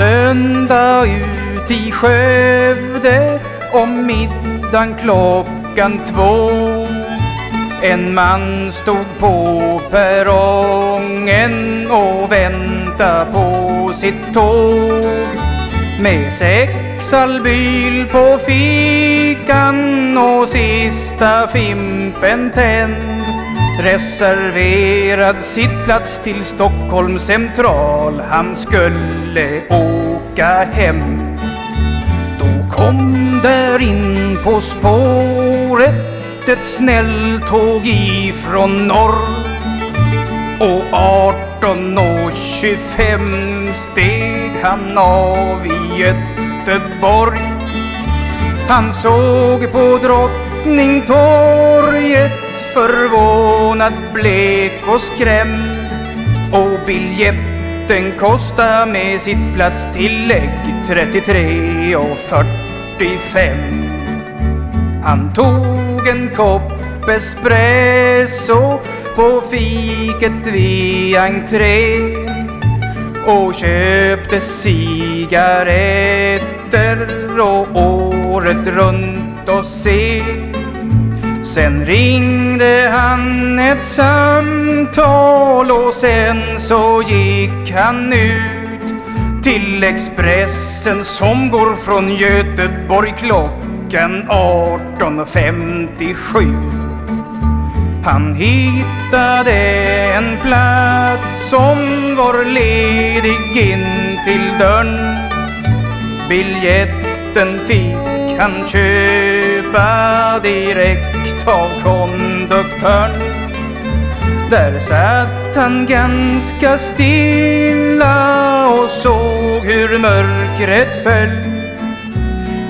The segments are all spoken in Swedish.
söndag ut i Skövde om middagen klockan två. En man stod på perrongen och väntade på sitt tåg med sex albyl på fickan och sista fimpen tänd reserverad sittplats till Stockholms central. Han skulle åka hem. Då kom där in på spåret ett snälltåg ifrån norr. Och 18 och 25 steg han av i Göteborg. Han såg på Drottningtorget förvånad, blek och skrämd och biljetten kostar med sitt platstillägg 33 och 45 Han tog en kopp espresso på fiket vid entré och köpte cigaretter och året runt och se. Sen ringde han ett samtal och sen så gick han ut till Expressen som går från Göteborg klockan 18.57. Han hittade en plats som var ledig in till dörren. Biljetten fick han köpa direkt av konduktören Där satt han ganska stilla och såg hur mörkret föll.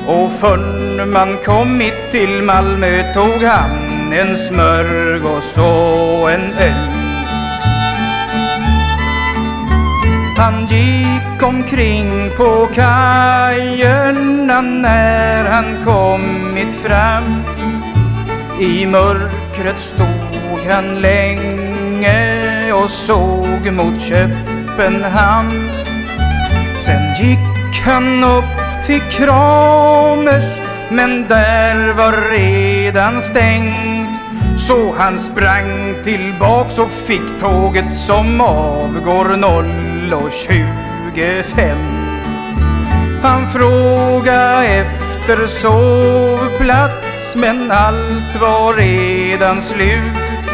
Och förrän man kommit till Malmö tog han en smörgås och en öl. Han gick omkring på kajerna när han kommit fram i mörkret stod han länge och såg mot Köpenhamn. Sen gick han upp till Kramers men där var redan stängt Så han sprang tillbaks och fick tåget som avgår 0.25. Han frågade efter sovplats men allt var redan slut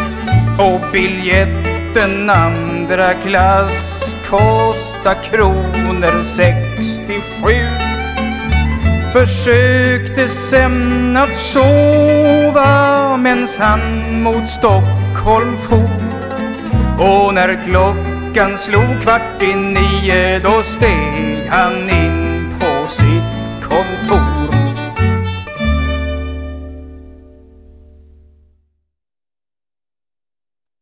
och biljetten andra klass kosta' kronor 67 Försökte sen att sova mens han mot Stockholm for och när klockan slog kvart i nio då steg han in på sitt kontor.